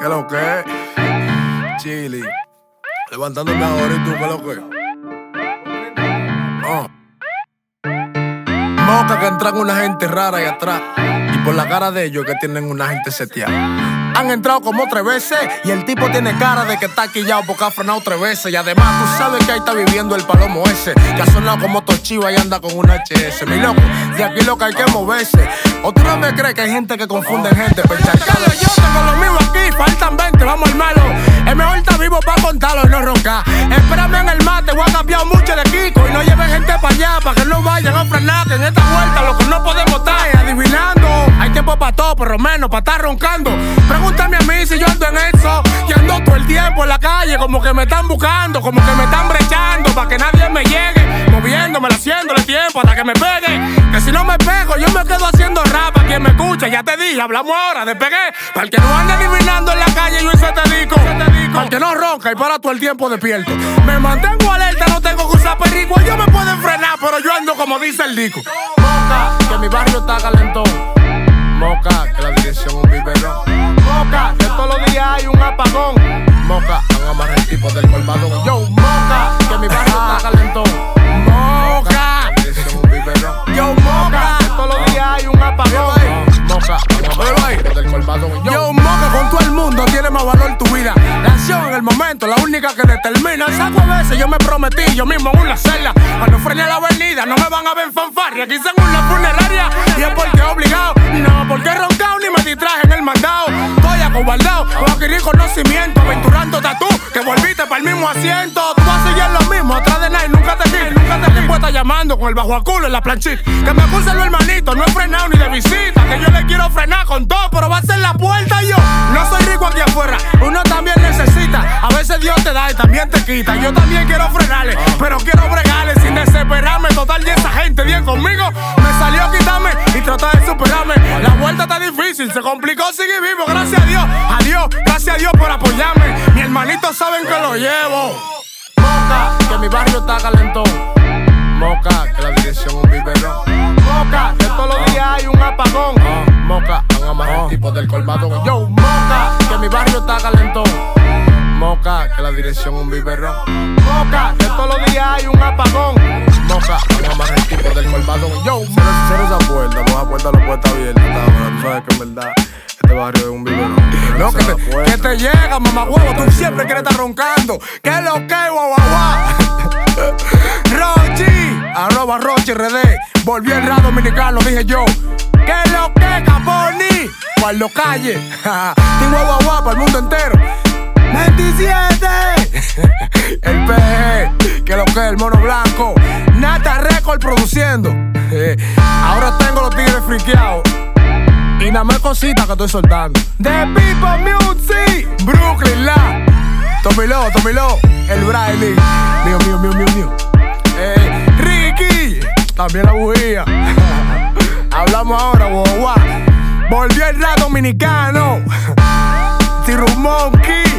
¿Qué lo que? Chili. Levantándome ahora y tú, ¿qué lo que? Oh. Moca que entran una gente rara ahí atrás. Y por la cara de ellos que tienen una gente seteada. Han entrado como tres veces y el tipo tiene cara de que está quillado porque ha frenado tres veces. Y además tú sabes que ahí está viviendo el palomo ese, que ha sonado como Tochiva y anda con un HS. Mi loco, de aquí lo que hay que moverse. O tú no me crees que hay gente que confunde gente. Pencharcado, yo tengo lo mismo aquí, faltan 20, vamos al malo. Es mejor estar vivo para contarlo y no roncar. Espérame en el mate, voy a cambiar mucho de Kiko y no lleven gente para allá para que no vayan a frenar. Que en esta vuelta lo que por lo menos para estar roncando. Pregúntame a mí si yo ando en eso. Que ando todo el tiempo en la calle, como que me están buscando, como que me están brechando, para que nadie me llegue. Moviéndome, haciéndole tiempo hasta que me pegue. Que si no me pego, yo me quedo haciendo rap. A quien me escucha, ya te dije, hablamos ahora, despegué. Para el que no ande adivinando en la calle, yo hice te digo. Para el que no ronca y para todo el tiempo despierto. Me mantengo alerta, no tengo que usar perrico. Ellos me pueden frenar, pero yo ando como dice el disco. Que mi barrio está calentón. Moca, que la dirección un biberón. Moca, que todos los días hay un apagón. Moca, van a amarrar el tipo del colmadón. Yo, Moca, que mi barrio está calentón. La única que determina. Saco a veces yo me prometí, yo mismo en una celda. Cuando frene la avenida, no me van a ver fanfarria. Aquí en una funeraria y es porque obligado. No, porque he roncado ni me distraje en el mandado. Estoy acobardado, voy a adquirir conocimiento. Aventurando tatú, que volviste para el mismo asiento. Tú vas a seguir lo mismo, atrás de nadie, nunca te quites. Nunca te tipo está llamando con el bajo a culo en la planchita. Que me acusen los hermanitos, no he frenado ni de visita. Que yo le quiero frenar con todo, pero va a ser la puerta yo. Dios te da y también te quita. Yo también quiero frenarle, pero quiero bregarle sin desesperarme. Total, y esa gente bien conmigo me salió a quitarme y tratar de superarme. La vuelta está difícil, se complicó, sigue vivo. Gracias a Dios, adiós, gracias a Dios por apoyarme. Mi hermanito saben que lo llevo. Moca, que mi barrio está calentón. Moca, que la dirección es un biberón. Moca, que todos los días hay un apagón. Moca, van a amarrar el tipo del colmadón. Que la dirección un biberón. Moca, que todos los días hay un apagón. Moca, van a amarrar el tipo del colmadón. Yo, Cierra, cierra esa puerta, no la puerta, la puerta abierta. Tú sabes que en verdad este barrio es un biberón. No, que te, que te llega, mamá huevo. Tú siempre quieres estar roncando. ¿Qué lo que, guau, guau? Rochi, arroba Rochi RD. Volvió el rap dominicano, dije yo. ¿Qué lo que, Caponi? Guardo calle. Tengo guau, guau para el mundo entero. 27 El PG, que lo que el mono blanco. Nata Record produciendo. Ahora tengo los tigres friqueados. Y nada más cositas que estoy soltando. The People Music, Brooklyn La. Tomilo, Tomilo, el Briley. Mío, mío, mío, mío, mío. Eh, Ricky, también la bujía. Hablamos ahora, guau. Volvió el rap dominicano. Tiru Monkey.